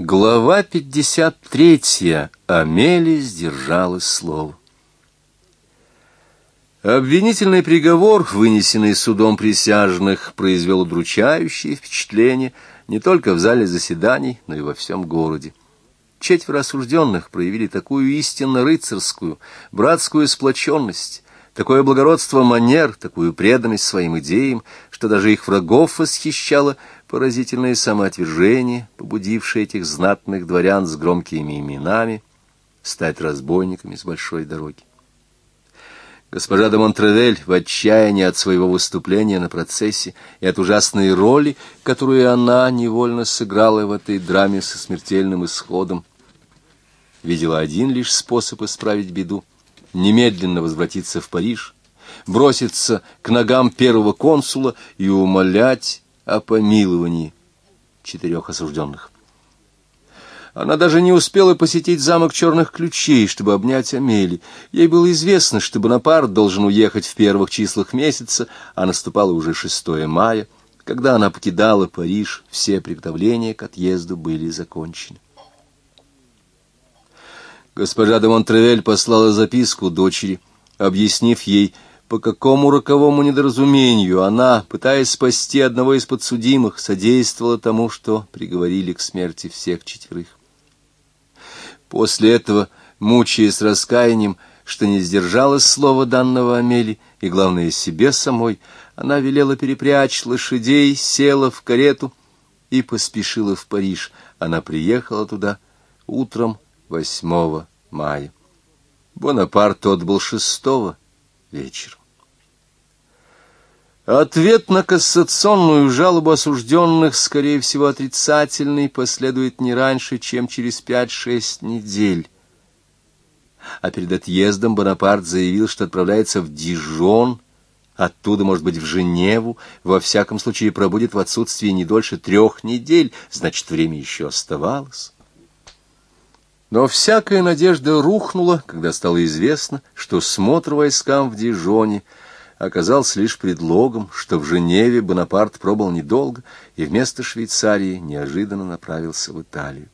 Глава 53. Амели сдержала слово. Обвинительный приговор, вынесенный судом присяжных, произвел удручающее впечатление не только в зале заседаний, но и во всем городе. Четверо осужденных проявили такую истинно рыцарскую, братскую сплоченность, такое благородство манер, такую преданность своим идеям, что даже их врагов восхищало поразительное самоотвержение, побудившее этих знатных дворян с громкими именами стать разбойниками с большой дороги. Госпожа де Монтревель в отчаянии от своего выступления на процессе и от ужасной роли, которую она невольно сыграла в этой драме со смертельным исходом, видела один лишь способ исправить беду — немедленно возвратиться в Париж, броситься к ногам первого консула и умолять о помиловании четырех осужденных. Она даже не успела посетить замок черных ключей, чтобы обнять Амели. Ей было известно, что Бонапарт должен уехать в первых числах месяца, а наступало уже 6 мая. Когда она покидала Париж, все приготовления к отъезду были закончены. Госпожа де Монтревель послала записку дочери, объяснив ей, по какому роковому недоразумению она, пытаясь спасти одного из подсудимых, содействовала тому, что приговорили к смерти всех четверых. После этого, мучаясь раскаянием, что не сдержала слова данного Амели, и, главное, себе самой, она велела перепрячь лошадей, села в карету и поспешила в Париж. Она приехала туда утром 8 мая. Бонапарт отбыл шестого вечером. Ответ на кассационную жалобу осужденных, скорее всего, отрицательный, последует не раньше, чем через пять-шесть недель. А перед отъездом Бонапарт заявил, что отправляется в Дижон, оттуда, может быть, в Женеву, во всяком случае пробудет в отсутствии не дольше трех недель, значит, время еще оставалось. Но всякая надежда рухнула, когда стало известно, что смотр войскам в Дижоне — оказался лишь предлогом, что в Женеве Бонапарт пробыл недолго и вместо Швейцарии неожиданно направился в Италию.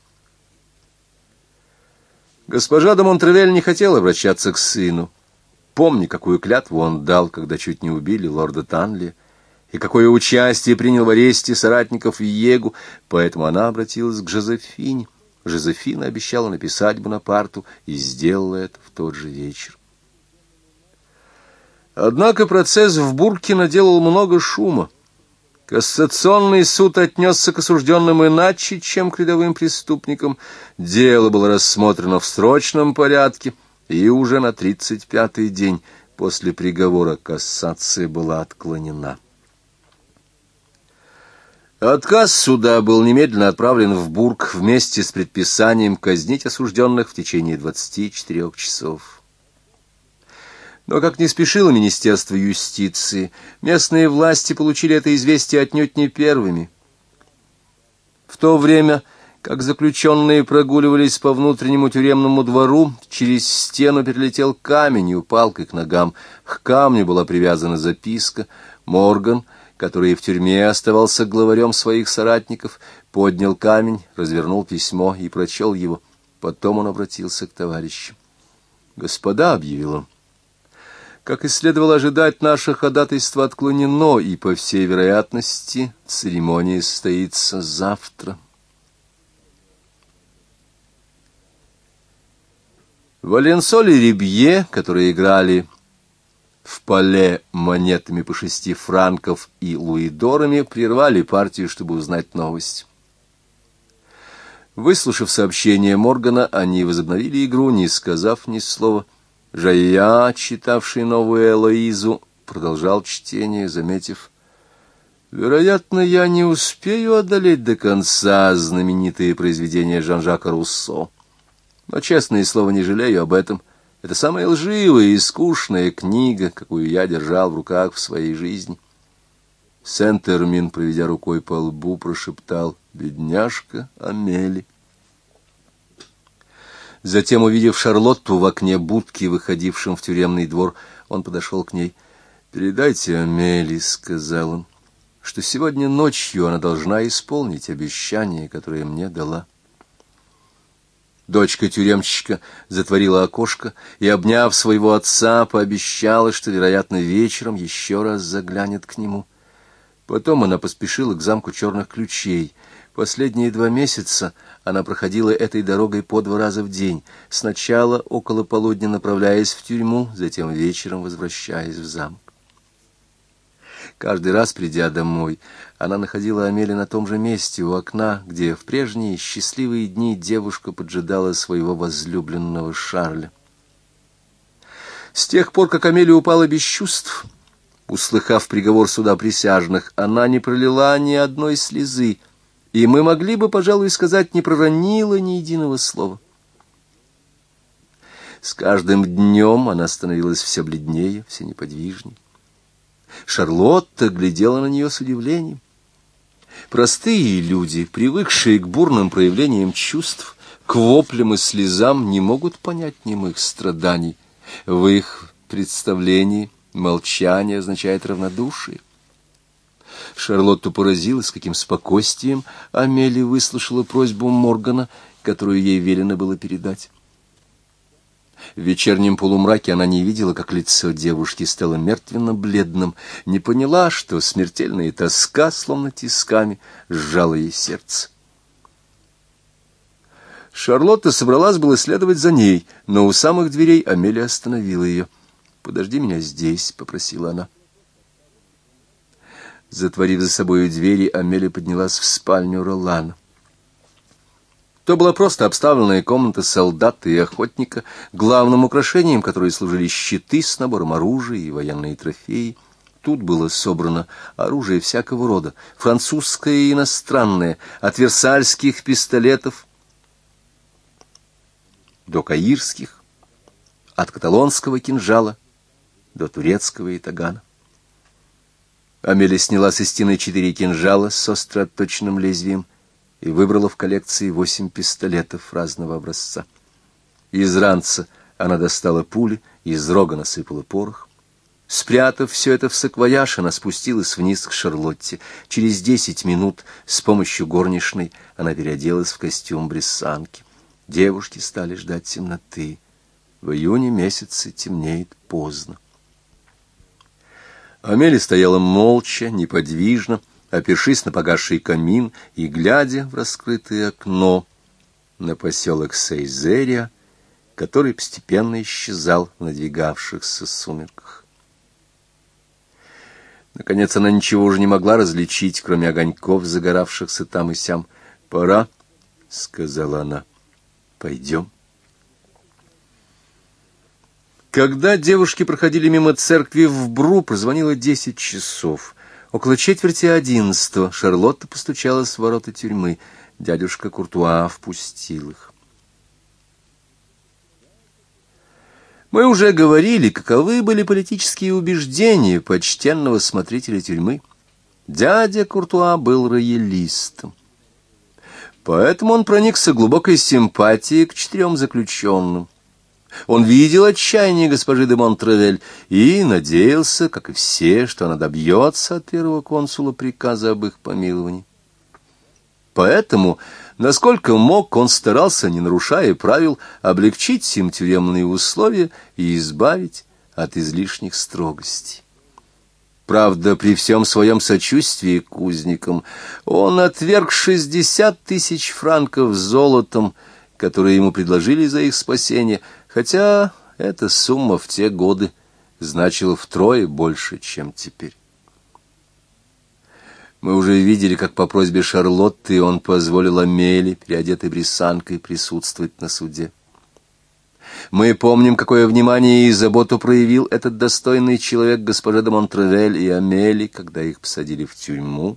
Госпожа де Монтревель не хотела обращаться к сыну. Помни, какую клятву он дал, когда чуть не убили лорда Танли, и какое участие принял в аресте соратников Иегу, поэтому она обратилась к Жозефине. Жозефина обещала написать Бонапарту и сделала это в тот же вечер. Однако процесс в Бурке наделал много шума. Кассационный суд отнесся к осужденным иначе, чем к рядовым преступникам. Дело было рассмотрено в срочном порядке, и уже на тридцать пятый день после приговора кассация была отклонена. Отказ суда был немедленно отправлен в Бург вместе с предписанием казнить осужденных в течение двадцати четырех часов. Но как не спешило Министерство юстиции, местные власти получили это известие отнюдь не первыми. В то время, как заключенные прогуливались по внутреннему тюремному двору, через стену перелетел камень и упал к их ногам. К камню была привязана записка. Морган, который в тюрьме оставался главарем своих соратников, поднял камень, развернул письмо и прочел его. Потом он обратился к товарищам. «Господа», — объявил он, — как и следовало ожидать, наше ходатайство отклонено, и, по всей вероятности, церемония состоится завтра. Валенсоль и Рибье, которые играли в поле монетами по шести франков и луидорами, прервали партию, чтобы узнать новость. Выслушав сообщение Моргана, они возобновили игру, не сказав ни слова. Жая, читавший новую Элоизу, продолжал чтение, заметив, «Вероятно, я не успею одолеть до конца знаменитые произведения Жан-Жака Руссо. Но, честное слово, не жалею об этом. Это самая лживая и скучная книга, какую я держал в руках в своей жизни». Сент-Эрмин, проведя рукой по лбу, прошептал «Бедняжка Амели». Затем, увидев Шарлотту в окне будки, выходившем в тюремный двор, он подошел к ней. «Передайте Амели», — сказал он, — «что сегодня ночью она должна исполнить обещание, которое мне дала». Дочка тюремщика затворила окошко и, обняв своего отца, пообещала, что, вероятно, вечером еще раз заглянет к нему. Потом она поспешила к замку черных ключей. Последние два месяца она проходила этой дорогой по два раза в день, сначала около полудня направляясь в тюрьму, затем вечером возвращаясь в замок. Каждый раз, придя домой, она находила Амели на том же месте, у окна, где в прежние счастливые дни девушка поджидала своего возлюбленного Шарля. С тех пор, как Амелия упала без чувств, услыхав приговор суда присяжных, она не пролила ни одной слезы, и мы могли бы, пожалуй, сказать, не проронила ни единого слова. С каждым днем она становилась все бледнее, все неподвижнее. Шарлотта глядела на нее с удивлением. Простые люди, привыкшие к бурным проявлениям чувств, к воплям и слезам, не могут понять немых страданий. В их представлении молчание означает равнодушие. Шарлотту поразило, с каким спокойствием Амелия выслушала просьбу Моргана, которую ей велено было передать. В вечернем полумраке она не видела, как лицо девушки стало мертвенно-бледным, не поняла, что смертельная тоска, словно тисками, сжала ей сердце. Шарлотта собралась было следовать за ней, но у самых дверей Амелия остановила ее. «Подожди меня здесь», — попросила она. Затворив за собой двери, Амелия поднялась в спальню Ролана. То была просто обставленная комната солдата и охотника, главным украшением которой служили щиты с набором оружия и военные трофеи. Тут было собрано оружие всякого рода, французское и иностранное, от версальских пистолетов до каирских, от каталонского кинжала до турецкого и тагана. Амелия сняла со стены четыре кинжала с остро отточенным лезвием, и выбрала в коллекции восемь пистолетов разного образца. Из ранца она достала пули, из рога насыпала порох. Спрятав все это в саквояж, она спустилась вниз к Шарлотте. Через десять минут с помощью горничной она переоделась в костюм брессанки. Девушки стали ждать темноты. В июне месяце темнеет поздно. Амели стояла молча, неподвижно, опершись на погасший камин и глядя в раскрытое окно на поселок Сейзерия, который постепенно исчезал в надвигавшихся сумерках. Наконец она ничего уже не могла различить, кроме огоньков, загоравшихся там и сям. «Пора», — сказала она, — «пойдем». Когда девушки проходили мимо церкви в Бру, прозвонило десять часов — Около четверти одиннадцатого Шарлотта постучалась в ворота тюрьмы. Дядюшка Куртуа впустил их. Мы уже говорили, каковы были политические убеждения почтенного смотрителя тюрьмы. Дядя Куртуа был роялистом. Поэтому он проникся глубокой симпатией к четырем заключенным. Он видел отчаяние госпожи де Монтревель и надеялся, как и все, что она добьется от первого консула приказа об их помиловании. Поэтому, насколько мог, он старался, не нарушая правил, облегчить им тюремные условия и избавить от излишних строгостей. Правда, при всем своем сочувствии к узникам, он отверг шестьдесят тысяч франков золотом, которые ему предложили за их спасение, хотя эта сумма в те годы значила втрое больше, чем теперь. Мы уже видели, как по просьбе Шарлотты он позволил Амели, переодетой брисанкой, присутствовать на суде. Мы помним, какое внимание и заботу проявил этот достойный человек госпожа де Монтревель и Амели, когда их посадили в тюрьму.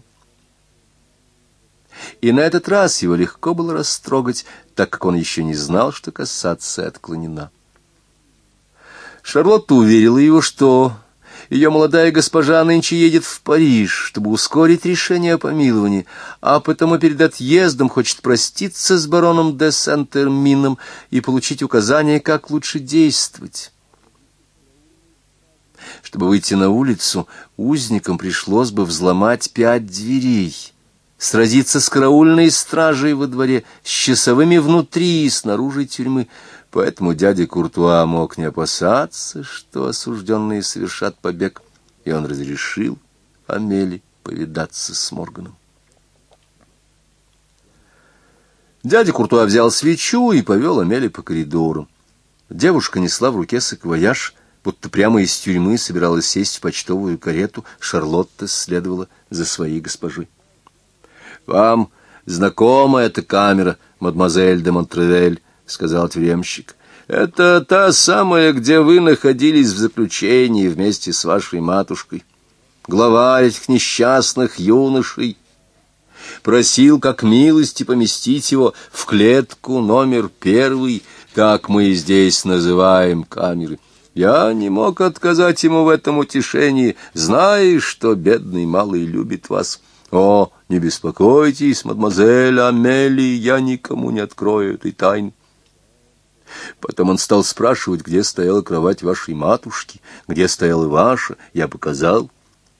И на этот раз его легко было растрогать, так как он еще не знал, что касаться отклонена. Шарлотта уверила его, что ее молодая госпожа нынче едет в Париж, чтобы ускорить решение о помиловании, а потому перед отъездом хочет проститься с бароном де Сент-Эрмином и получить указания, как лучше действовать. Чтобы выйти на улицу, узникам пришлось бы взломать пять дверей — сразиться с караульной стражей во дворе, с часовыми внутри и снаружи тюрьмы. Поэтому дядя Куртуа мог не опасаться, что осужденные совершат побег, и он разрешил Амели повидаться с Морганом. Дядя Куртуа взял свечу и повел Амели по коридору. Девушка несла в руке саквояж, будто прямо из тюрьмы собиралась сесть в почтовую карету. Шарлотта следовала за своей госпожой. «Вам знакома эта камера, мадемуазель де Монтревель?» — сказал тюремщик. «Это та самая, где вы находились в заключении вместе с вашей матушкой. Глава этих несчастных юношей просил как милости поместить его в клетку номер первый, так мы здесь называем камеры. Я не мог отказать ему в этом утешении, зная, что бедный малый любит вас. О, не беспокойтесь, мадемуазель Амелии, я никому не открою этой тайны. Потом он стал спрашивать, где стояла кровать вашей матушки, где стояла ваша, я показал.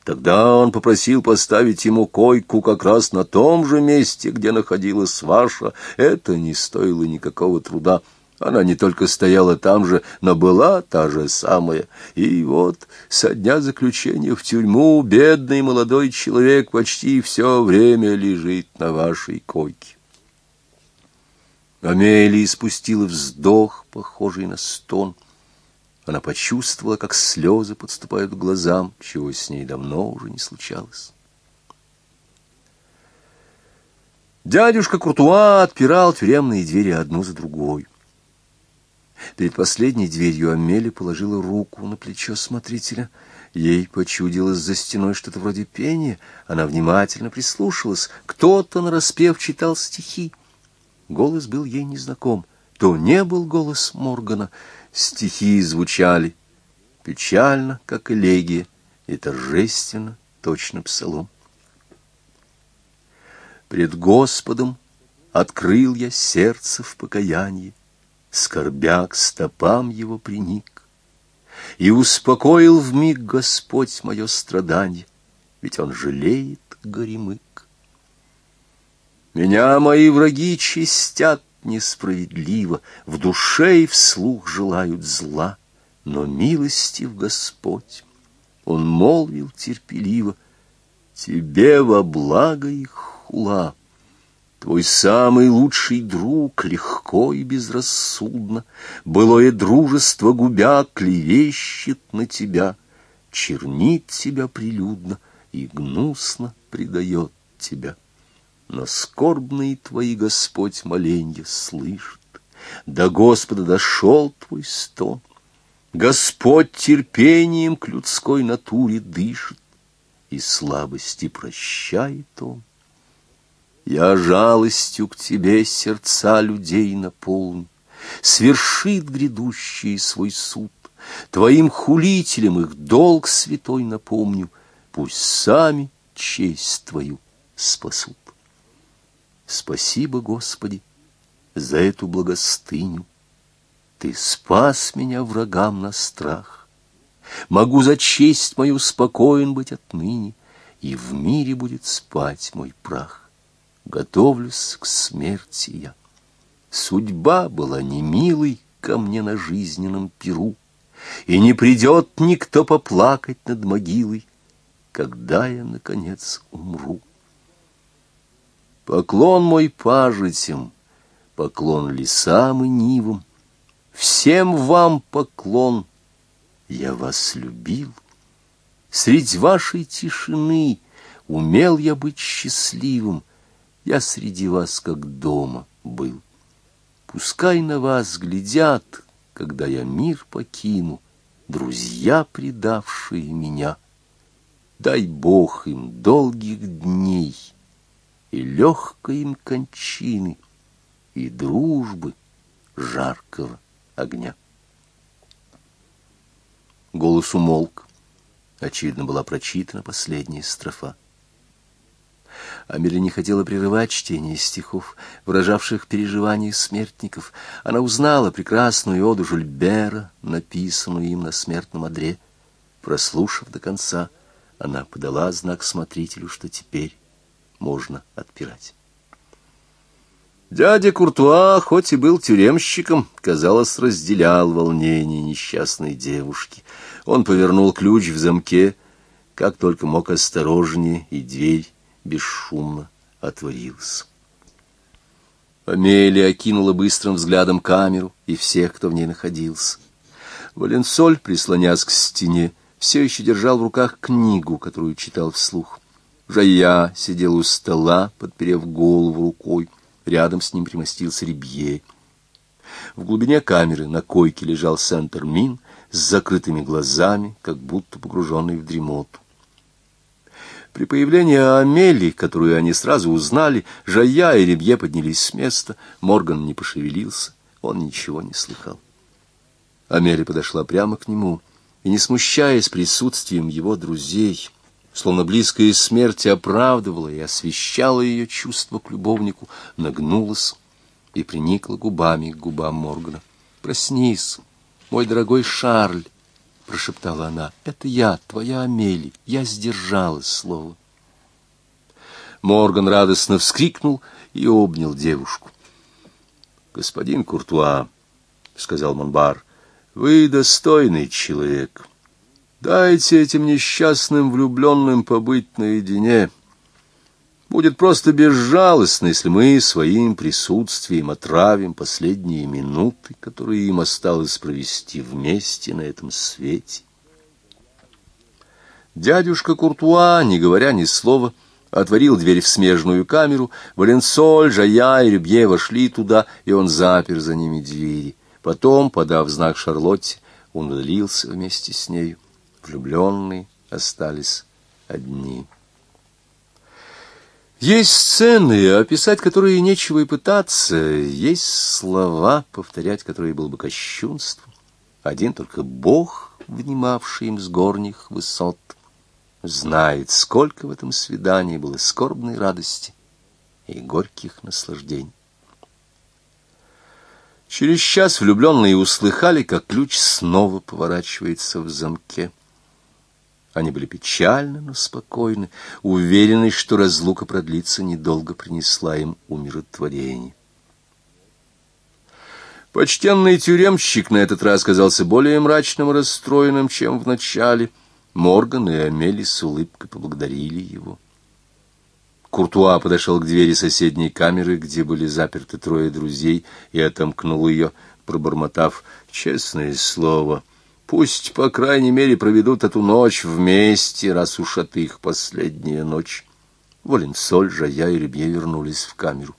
Тогда он попросил поставить ему койку как раз на том же месте, где находилась ваша. Это не стоило никакого труда. Она не только стояла там же, но была та же самая. И вот со дня заключения в тюрьму бедный молодой человек почти все время лежит на вашей койке. Амелия испустила вздох, похожий на стон. Она почувствовала, как слезы подступают к глазам, чего с ней давно уже не случалось. Дядюшка Куртуа отпирал тюремные двери одну за другой. Перед последней дверью Амели положила руку на плечо смотрителя. Ей почудилось за стеной что-то вроде пения. Она внимательно прислушалась. Кто-то нараспев читал стихи. Голос был ей незнаком. То не был голос Моргана. Стихи звучали печально, как элегия, и торжественно, точно псалом. Пред Господом открыл я сердце в покаянии, скорбя к стопам его приник. И успокоил в миг Господь мое страдание, ведь он жалеет горемык. Меня мои враги чистят несправедливо, в душе и вслух желают зла, но милостив Господь. Он молвил терпеливо, тебе во благо их хула. Твой самый лучший друг легко и безрассудно, Былое дружество губя клевещет на тебя, Чернит тебя прилюдно и гнусно предает тебя. Но скорбные твои, Господь, моленья слышит, До Господа дошел твой стон. Господь терпением к людской натуре дышит, И слабости прощает он. Я жалостью к тебе сердца людей наполню, Свершит грядущий свой суд, Твоим хулителям их долг святой напомню, Пусть сами честь твою спасут. Спасибо, Господи, за эту благостыню. Ты спас меня врагам на страх. Могу за честь мою спокоен быть отныне, И в мире будет спать мой прах готовлюсь к смерти я. Судьба была не милой ко мне на жизненном перу, И не придет никто поплакать над могилой, Когда я, наконец, умру. Поклон мой пажитям, поклон лесам и нивам, Всем вам поклон, я вас любил. Средь вашей тишины умел я быть счастливым, я среди вас как дома был. Пускай на вас глядят, когда я мир покину, Друзья, предавшие меня. Дай Бог им долгих дней и легкой им кончины, И дружбы жаркого огня. Голос умолк. Очевидно, была прочитана последняя строфа. Амели не хотела прерывать чтение стихов, выражавших переживания смертников. Она узнала прекрасную оду Жульбера, написанную им на смертном одре. Прослушав до конца, она подала знак смотрителю, что теперь можно отпирать. Дядя Куртуа, хоть и был тюремщиком, казалось, разделял волнение несчастной девушки. Он повернул ключ в замке, как только мог осторожнее, и дверь бесшумно отворилась. Амелия окинула быстрым взглядом камеру и всех, кто в ней находился. Валенсоль, прислонясь к стене, все еще держал в руках книгу, которую читал вслух. Жая сидел у стола, подперев голову рукой. Рядом с ним примостился Рибье. В глубине камеры на койке лежал Сентер-Мин с закрытыми глазами, как будто погруженный в дремоту. При появлении Амели, которую они сразу узнали, Жая и Рибье поднялись с места. Морган не пошевелился, он ничего не слыхал. Амели подошла прямо к нему и, не смущаясь присутствием его друзей, словно близкая смерти оправдывала и освещала ее чувство к любовнику, нагнулась и приникла губами к губам Моргана. «Проснись, мой дорогой Шарль!» — прошептала она. «Это я, твоя Амели. Я сдержала слово». Морган радостно вскрикнул и обнял девушку. «Господин Куртуа», — сказал Монбар, — «вы достойный человек». Дайте этим несчастным влюбленным побыть наедине. Будет просто безжалостно, если мы своим присутствием отравим последние минуты, которые им осталось провести вместе на этом свете. Дядюшка Куртуа, не говоря ни слова, отворил дверь в смежную камеру. Валенсоль, Жая и Рюбье вошли туда, и он запер за ними двери. Потом, подав знак Шарлотте, он удалился вместе с нею влюбленные остались одни. Есть сцены, описать которые нечего и пытаться, есть слова, повторять которые было бы кощунством. Один только Бог, внимавший им с горних высот, знает, сколько в этом свидании было скорбной радости и горьких наслаждений. Через час влюбленные услыхали, как ключ снова поворачивается в замке. Они были печальны, но спокойны, уверены, что разлука продлится недолго, принесла им умиротворение. Почтенный тюремщик на этот раз казался более мрачным и расстроенным, чем в начале. Морган и Амели с улыбкой поблагодарили его. Куртуа подошел к двери соседней камеры, где были заперты трое друзей, и отомкнул ее, пробормотав «Честное слово». Пусть, по крайней мере, проведут эту ночь вместе, раз уж это их последняя ночь. Валенсоль, Жая и Ребье вернулись в камеру.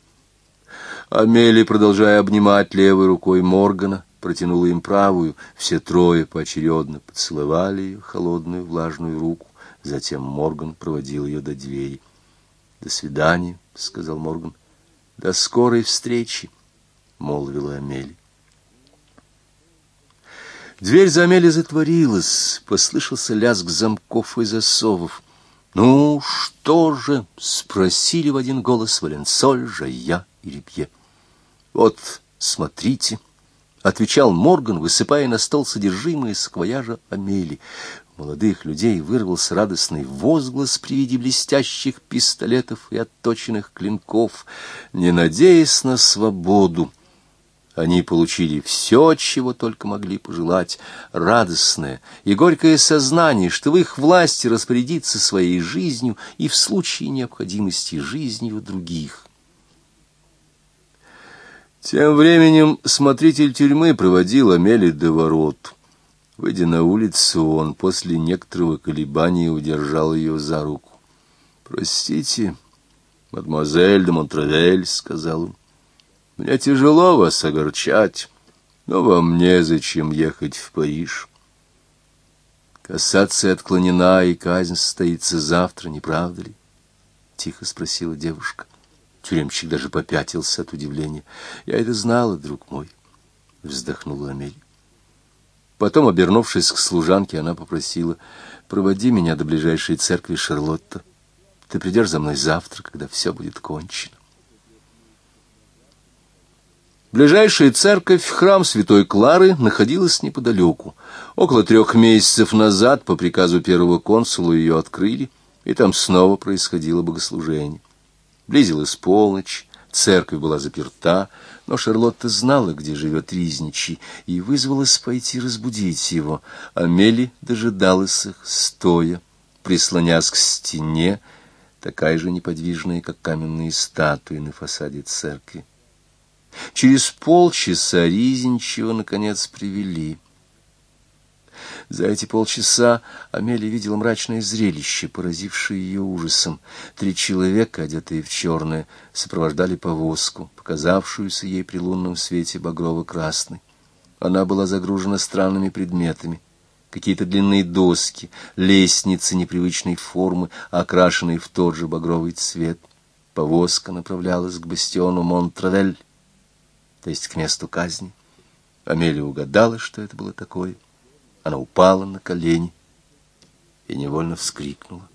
Амели, продолжая обнимать левой рукой Моргана, протянула им правую. Все трое поочередно поцеловали ее холодную влажную руку. Затем Морган проводил ее до двери. — До свидания, — сказал Морган. — До скорой встречи, — молвила Амели. Дверь за Амели затворилась, послышался лязг замков и засовов. «Ну, что же?» — спросили в один голос Валенсоль, Жая и Репье. «Вот, смотрите», — отвечал Морган, высыпая на стол содержимое саквояжа Амели. Молодых людей вырвался радостный возглас при виде блестящих пистолетов и отточенных клинков. Не надеясь на свободу, они получили все, чего только могли пожелать, радостное и горькое сознание, что в их власти распорядиться своей жизнью и в случае необходимости жизнью других. Тем временем смотритель тюрьмы проводил Амели до ворот. Выйдя на улицу, он после некоторого колебания удержал ее за руку. «Простите, мадемуазель де Монтравель», — сказал он. Мне тяжело вас огорчать, но вам незачем ехать в Париж. Касаться отклонена, и казнь состоится завтра, не правда ли? Тихо спросила девушка. Тюремщик даже попятился от удивления. Я это знала, друг мой, вздохнула Амель. Потом, обернувшись к служанке, она попросила, проводи меня до ближайшей церкви Шарлотта. Ты придешь за мной завтра, когда все будет кончено. Ближайшая церковь, храм Святой Клары, находилась неподалеку. Около трех месяцев назад по приказу первого консула ее открыли, и там снова происходило богослужение. Близилась полночь, церковь была заперта, но Шарлотта знала, где живет Ризничий, и вызвалась пойти разбудить его. Амели дожидалась их, стоя, прислонясь к стене, такая же неподвижная, как каменные статуи на фасаде церкви. Через полчаса Ризенчева, наконец, привели. За эти полчаса Амелия видела мрачное зрелище, поразившее ее ужасом. Три человека, одетые в черное, сопровождали повозку, показавшуюся ей при лунном свете багрово-красной. Она была загружена странными предметами. Какие-то длинные доски, лестницы непривычной формы, окрашенные в тот же багровый цвет. Повозка направлялась к бастиону Монтравель, то есть к месту казни. Амелия угадала, что это было такое — она упала на колени и невольно вскрикнула.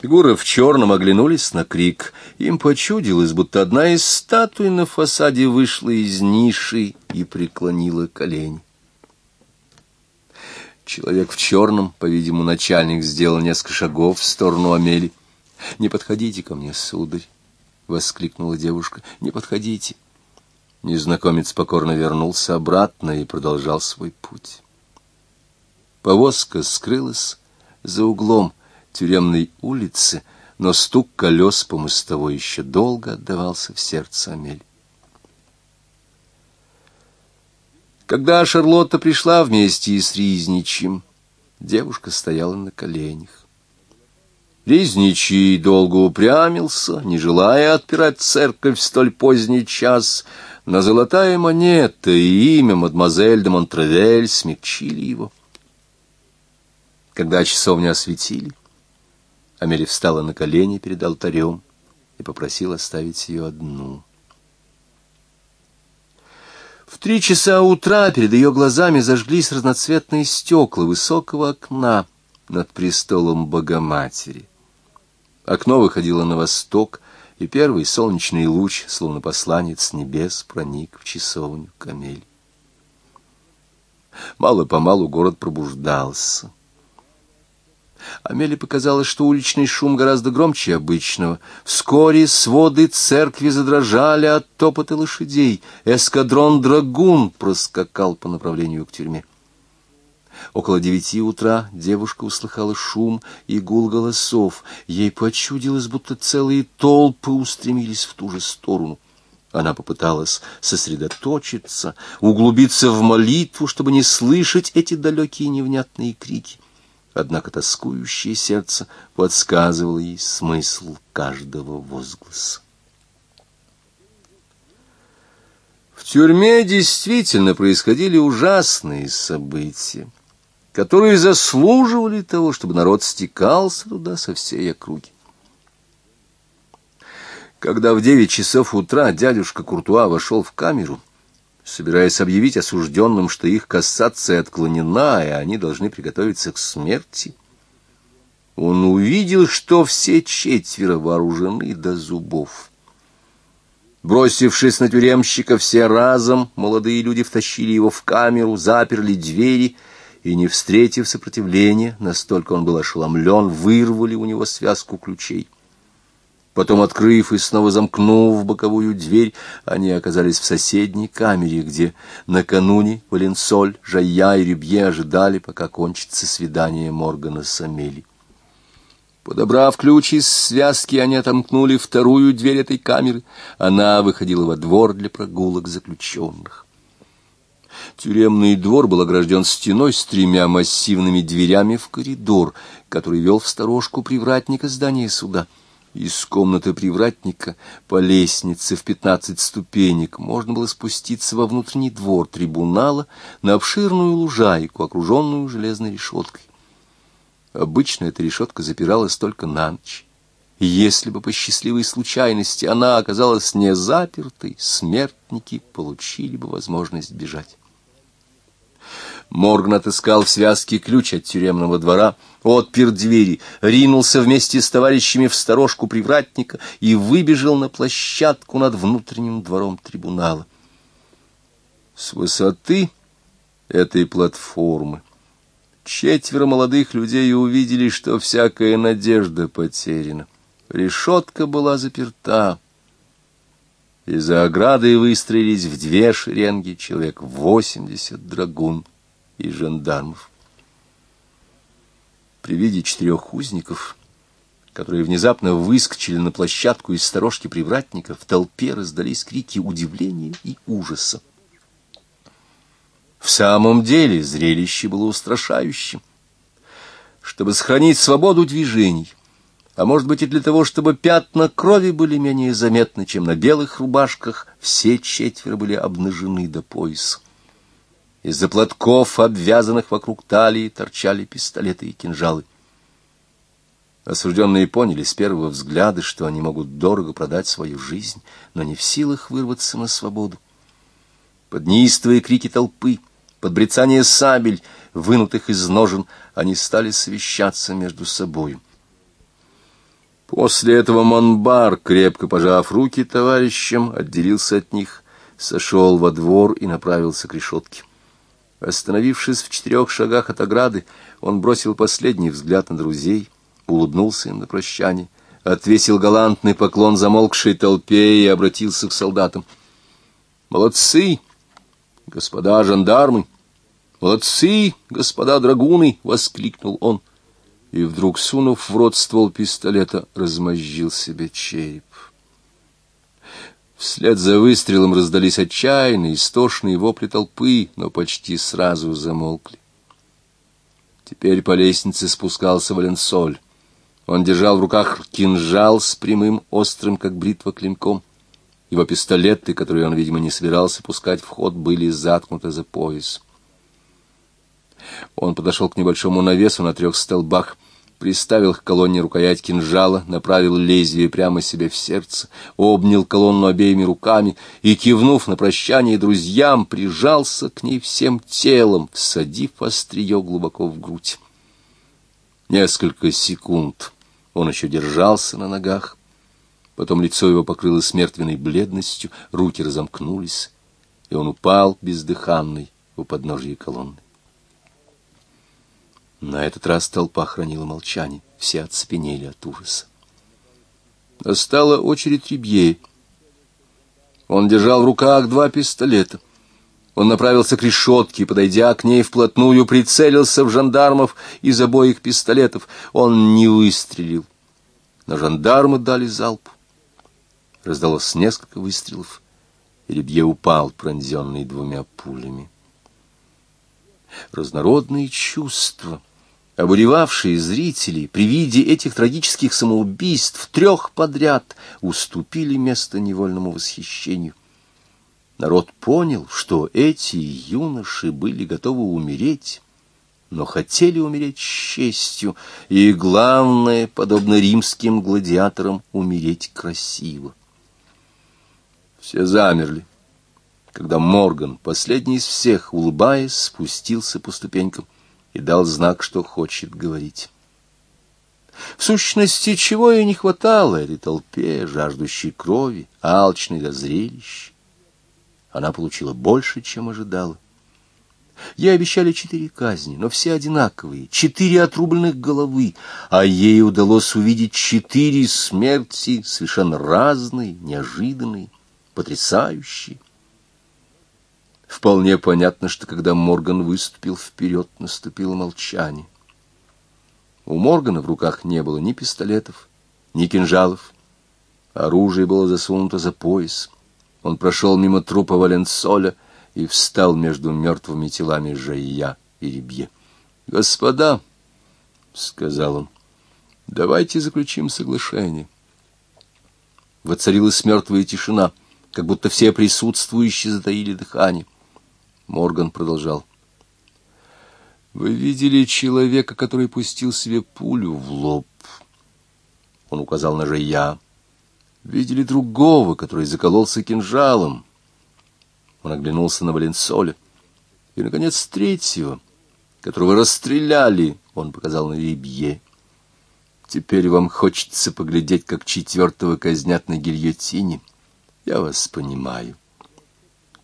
Фигуры в черном оглянулись на крик. Им почудилось, будто одна из статуй на фасаде вышла из ниши и преклонила колени. Человек в черном, по-видимому, начальник, сделал несколько шагов в сторону Амели. «Не подходите ко мне, сударь!» — воскликнула девушка. «Не подходите!» Незнакомец покорно вернулся обратно и продолжал свой путь. Повозка скрылась за углом тюремной улицы, но стук колес по мостовой еще долго отдавался в сердце Амель. Когда Шарлотта пришла вместе с Ризничем, девушка стояла на коленях. Ризничий долго упрямился, не желая отпирать церковь в столь поздний час — но золотая монета и имя мадемуазель де Монтревель смягчили его. Когда часовню осветили, Амели встала на колени перед алтарем и попросила оставить ее одну. В три часа утра перед ее глазами зажглись разноцветные стекла высокого окна над престолом Богоматери. Окно выходило на восток, и первый солнечный луч, словно посланец небес, проник в часовню Камель. Мало-помалу город пробуждался. Амеле показалось, что уличный шум гораздо громче обычного. Вскоре своды церкви задрожали от топота лошадей. Эскадрон «Драгун» проскакал по направлению к тюрьме. Около девяти утра девушка услыхала шум и гул голосов. Ей почудилось, будто целые толпы устремились в ту же сторону. Она попыталась сосредоточиться, углубиться в молитву, чтобы не слышать эти далекие невнятные крики. Однако тоскующее сердце подсказывало ей смысл каждого возгласа. В тюрьме действительно происходили ужасные события которые заслуживали того, чтобы народ стекался туда со всей округи. Когда в девять часов утра дядюшка Куртуа вошел в камеру, собираясь объявить осужденным, что их кассация отклонена, и они должны приготовиться к смерти, он увидел, что все четверо вооружены до зубов. Бросившись на тюремщика все разом, молодые люди втащили его в камеру, заперли двери — и, не встретив сопротивления, настолько он был ошеломлен, вырвали у него связку ключей. Потом, открыв и снова замкнув боковую дверь, они оказались в соседней камере, где накануне Валенсоль, Жая и Рюбье ожидали, пока кончится свидание Моргана с Амели. Подобрав ключ из связки, они отомкнули вторую дверь этой камеры. Она выходила во двор для прогулок заключенных. Тюремный двор был огражден стеной с тремя массивными дверями в коридор, который вел в сторожку привратника здания суда. Из комнаты привратника по лестнице в пятнадцать ступенек можно было спуститься во внутренний двор трибунала на обширную лужайку, окруженную железной решеткой. Обычно эта решетка запиралась только на ночь. Если бы по счастливой случайности она оказалась не запертой, смертники получили бы возможность бежать. Морган отыскал в связке ключ от тюремного двора, отпер двери, ринулся вместе с товарищами в сторожку привратника и выбежал на площадку над внутренним двором трибунала. С высоты этой платформы четверо молодых людей увидели, что всякая надежда потеряна. Решетка была заперта. И за оградой выстроились в две шеренги человек восемьдесят драгун и жандармов. При виде четырех узников, которые внезапно выскочили на площадку из сторожки привратника, в толпе раздались крики удивления и ужаса. В самом деле зрелище было устрашающим. Чтобы сохранить свободу движений, а может быть и для того, чтобы пятна крови были менее заметны, чем на белых рубашках, все четверо были обнажены до пояса. Из-за платков, обвязанных вокруг талии, торчали пистолеты и кинжалы. Осужденные поняли с первого взгляда, что они могут дорого продать свою жизнь, но не в силах вырваться на свободу. Под неистовые крики толпы, под брецание сабель, вынутых из ножен, они стали совещаться между собою. После этого Монбар, крепко пожав руки товарищам, отделился от них, сошел во двор и направился к решетке. Остановившись в четырех шагах от ограды, он бросил последний взгляд на друзей, улыбнулся им на прощание, отвесил галантный поклон замолкшей толпе и обратился к солдатам. «Молодцы, господа жандармы! Молодцы, господа драгуны!» — воскликнул он и вдруг, сунув в рот ствол пистолета, размозжил себе череп. Вслед за выстрелом раздались отчаянные, истошные вопли толпы, но почти сразу замолкли. Теперь по лестнице спускался Валенсоль. Он держал в руках кинжал с прямым, острым, как бритва, клинком. Его пистолеты, которые он, видимо, не собирался пускать в ход, были заткнуты за пояс. Он подошел к небольшому навесу на трех столбах, приставил к колонне рукоять кинжала, направил лезвие прямо себе в сердце, обнял колонну обеими руками и, кивнув на прощание друзьям, прижался к ней всем телом, всадив острие глубоко в грудь. Несколько секунд он еще держался на ногах, потом лицо его покрылось мертвенной бледностью, руки разомкнулись, и он упал бездыханный у подножия колонны. На этот раз толпа хранила молчание, все оцепенели от ужаса. Настала очередь Рибье. Он держал в руках два пистолета. Он направился к решетке, подойдя к ней вплотную, прицелился в жандармов из обоих пистолетов. Он не выстрелил, но жандармы дали залп. Раздалось несколько выстрелов, Рибье упал, пронзенный двумя пулями. Разнородные чувства — Обуревавшие зрители при виде этих трагических самоубийств трех подряд уступили место невольному восхищению. Народ понял, что эти юноши были готовы умереть, но хотели умереть с честью, и, главное, подобно римским гладиаторам, умереть красиво. Все замерли, когда Морган, последний из всех, улыбаясь, спустился по ступенькам и дал знак, что хочет говорить. В сущности, чего ей не хватало этой толпе, жаждущей крови, алчной до зрелищ. Она получила больше, чем ожидала. Ей обещали четыре казни, но все одинаковые, четыре отрубленных головы, а ей удалось увидеть четыре смерти, совершенно разные, неожиданные, потрясающие. Вполне понятно, что когда Морган выступил вперед, наступило молчание. У Моргана в руках не было ни пистолетов, ни кинжалов. Оружие было засунуто за пояс. Он прошел мимо трупа Валенсоля и встал между мертвыми телами Жайя и Рибье. «Господа», — сказал он, — «давайте заключим соглашение». Воцарилась мертвая тишина, как будто все присутствующие затаили дыхание. Морган продолжал. «Вы видели человека, который пустил себе пулю в лоб?» Он указал на Жая. «Видели другого, который закололся кинжалом?» Он оглянулся на Валенсоля. «И, наконец, третьего, которого расстреляли?» Он показал на Рибье. «Теперь вам хочется поглядеть, как четвертого казнят на гильотине. Я вас понимаю».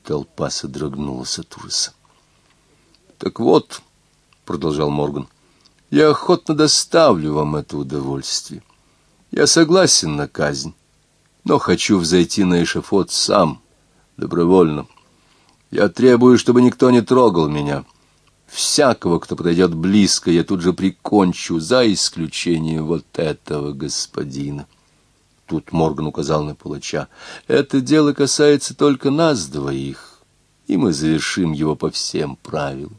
Толпа содрогнулась от ужаса. «Так вот», — продолжал Морган, — «я охотно доставлю вам это удовольствие. Я согласен на казнь, но хочу взойти на эшафот сам, добровольно. Я требую, чтобы никто не трогал меня. Всякого, кто подойдет близко, я тут же прикончу, за исключением вот этого господина. Тут Морган указал на палача. Это дело касается только нас двоих, и мы завершим его по всем правилам.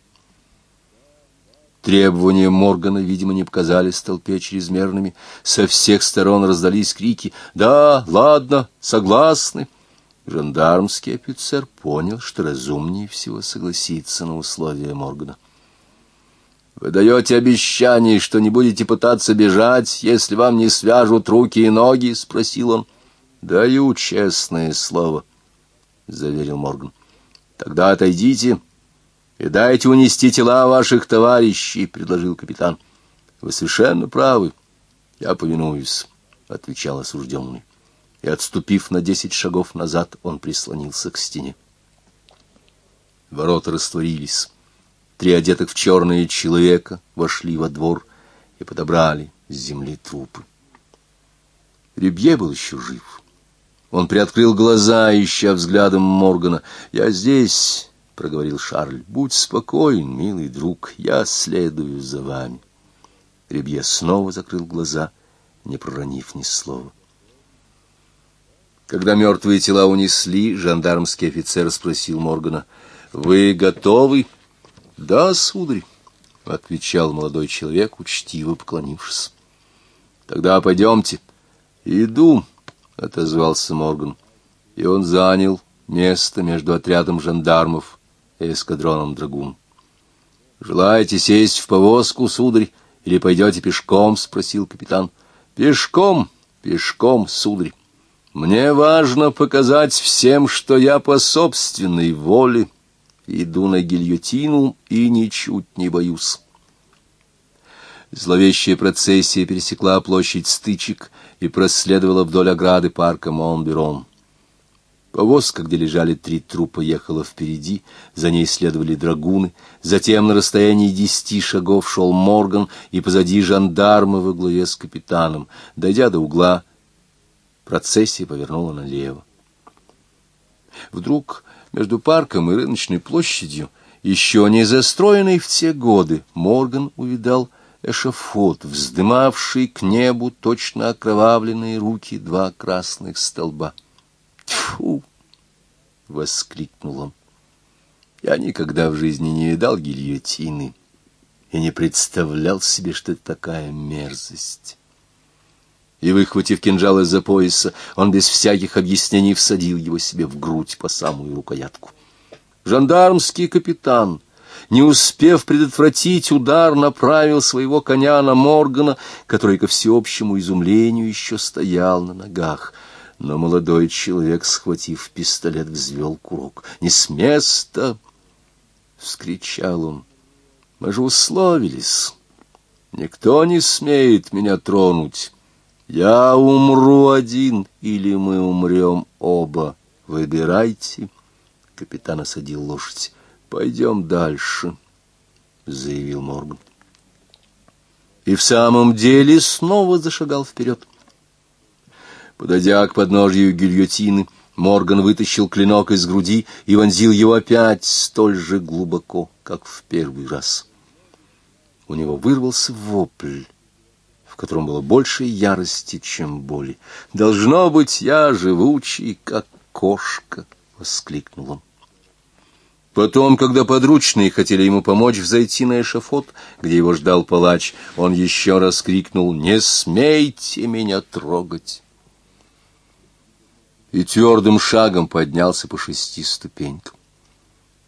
Требования Моргана, видимо, не показались толпе чрезмерными. Со всех сторон раздались крики «Да, ладно, согласны». Жандармский офицер понял, что разумнее всего согласиться на условия Моргана. «Вы даете обещание, что не будете пытаться бежать, если вам не свяжут руки и ноги?» — спросил он. «Даю честное слово», — заверил Морган. «Тогда отойдите и дайте унести тела ваших товарищей», — предложил капитан. «Вы совершенно правы. Я повинуюсь», — отвечал осужденный. И, отступив на десять шагов назад, он прислонился к стене. Ворота растворились. Три одетых в черные человека вошли во двор и подобрали с земли трупы. Ребье был еще жив. Он приоткрыл глаза, ища взглядом Моргана. «Я здесь», — проговорил Шарль. «Будь спокоен, милый друг, я следую за вами». Ребье снова закрыл глаза, не проронив ни слова. Когда мертвые тела унесли, жандармский офицер спросил Моргана, «Вы готовы?» Да, сударь, — отвечал молодой человек, учтиво поклонившись. Тогда пойдемте. Иду, — отозвался Морган. И он занял место между отрядом жандармов и эскадроном драгун. «Желаете сесть в повозку, сударь, или пойдете пешком?» — спросил капитан. «Пешком, пешком, сударь. Мне важно показать всем, что я по собственной воле Иду на гильотину и ничуть не боюсь. Зловещая процессия пересекла площадь стычек и проследовала вдоль ограды парка Монберон. Повозка, где лежали три трупа, ехала впереди, за ней следовали драгуны, затем на расстоянии десяти шагов шел Морган, и позади жандармы во главе с капитаном. Дойдя до угла, процессия повернула налево. Вдруг между парком и рыночной площадью, еще не застроенный в те годы, Морган увидал эшафот, вздымавший к небу точно окровавленные руки два красных столба. «Тьфу!» — воскликнул он. «Я никогда в жизни не видал гильотины и не представлял себе, что это такая мерзость» и, выхватив кинжал из-за пояса, он без всяких объяснений всадил его себе в грудь по самую рукоятку. Жандармский капитан, не успев предотвратить удар, направил своего коня на Моргана, который, ко всеобщему изумлению, еще стоял на ногах. Но молодой человек, схватив пистолет, взвел курок. «Не с места!» — вскричал он. «Мы же условились. Никто не смеет меня тронуть». Я умру один, или мы умрем оба. Выбирайте. Капитан осадил лошадь. Пойдем дальше, заявил Морган. И в самом деле снова зашагал вперед. Подойдя к подножью гильотины, Морган вытащил клинок из груди и вонзил его опять столь же глубоко, как в первый раз. У него вырвался вопль котором было больше ярости, чем боли. «Должно быть, я живучий, как кошка!» — воскликнул он. Потом, когда подручные хотели ему помочь взойти на эшафот, где его ждал палач, он еще раз крикнул «Не смейте меня трогать!» И твердым шагом поднялся по шести ступенькам.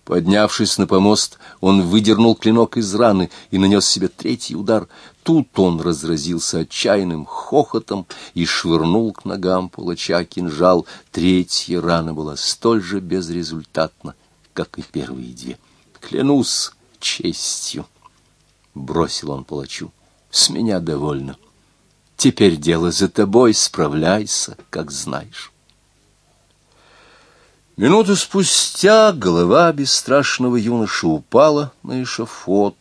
Поднявшись на помост, он выдернул клинок из раны и нанес себе третий удар. Тут он разразился отчаянным хохотом и швырнул к ногам палача кинжал. Третья рана была столь же безрезультатна, как и первые две. «Клянусь честью!» — бросил он палачу. «С меня довольно. Теперь дело за тобой, справляйся, как знаешь». Минуту спустя голова бесстрашного юноши упала на эшафот,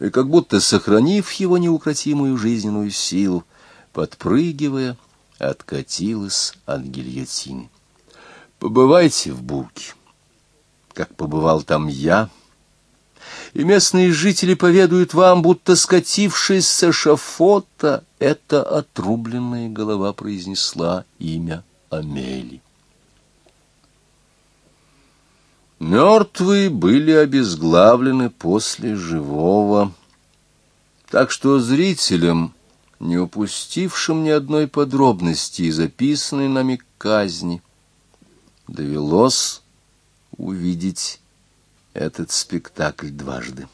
и как будто сохранив его неукротимую жизненную силу, подпрыгивая, откатилась от гильотины. Побывайте в Бурке, как побывал там я, и местные жители поведают вам, будто скатившись с эшафота, эта отрубленная голова произнесла имя Амели. Мертвые были обезглавлены после живого, так что зрителям, не упустившим ни одной подробности и записанной нами казни, довелось увидеть этот спектакль дважды.